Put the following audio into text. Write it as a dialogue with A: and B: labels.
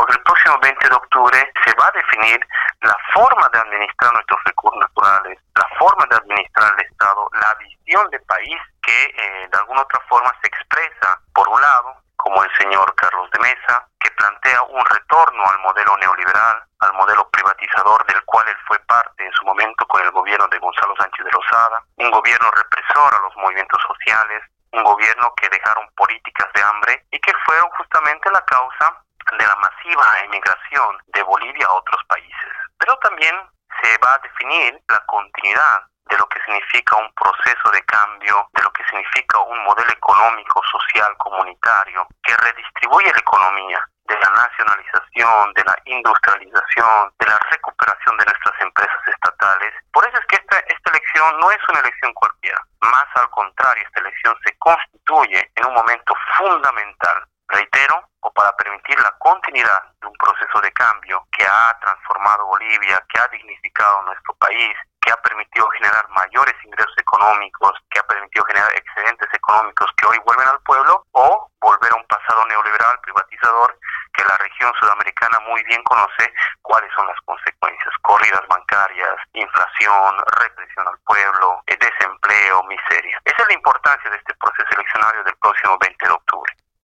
A: porque el próximo 20 de octubre se va a definir la forma de administrar nuestros recursos naturales, la forma de administrar el Estado, la visión de país que eh, de alguna otra forma se expresa, por un lado, como el señor Carlos de Mesa, que plantea un retorno al modelo neoliberal, al modelo privatizador del cual él fue parte en su momento con el gobierno de Gonzalo Sánchez de Lozada, un gobierno represor a los movimientos sociales, un gobierno que dejaron políticas de hambre y que fueron justamente la causa de la masiva emigración de Bolivia a otros países. Pero también se va a definir la continuidad de lo que significa un proceso de cambio, de lo que significa un modelo económico, social, comunitario, que redistribuye la economía, de la nacionalización, de la industrialización, de la recuperación de nuestras empresas estatales. Por eso es que esta, esta elección no es una elección cualquiera, más al contrario, esta elección se constituye en un momento fundamental, para permitir la continuidad de un proceso de cambio que ha transformado Bolivia, que ha dignificado nuestro país, que ha permitido generar mayores ingresos económicos, que ha permitido generar excedentes económicos que hoy vuelven al pueblo, o volver a un pasado neoliberal privatizador que la región sudamericana muy bien conoce cuáles son las consecuencias, corridas bancarias, inflación, represión al pueblo, desempleo, miseria. Esa es la importancia de este proceso eleccionario del próximo 20 de octubre.